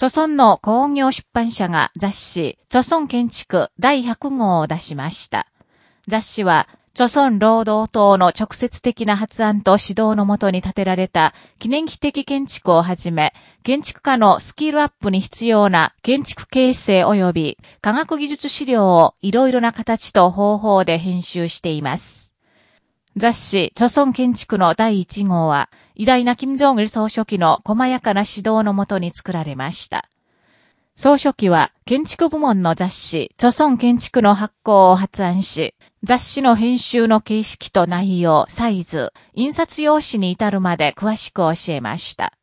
著村の工業出版社が雑誌、著村建築第100号を出しました。雑誌は、著村労働党の直接的な発案と指導のもとに建てられた記念碑的建築をはじめ、建築家のスキルアップに必要な建築形成及び科学技術資料をいろいろな形と方法で編集しています。雑誌、著村建築の第1号は、偉大な金正恩総書記の細やかな指導のもとに作られました。総書記は建築部門の雑誌、著村建築の発行を発案し、雑誌の編集の形式と内容、サイズ、印刷用紙に至るまで詳しく教えました。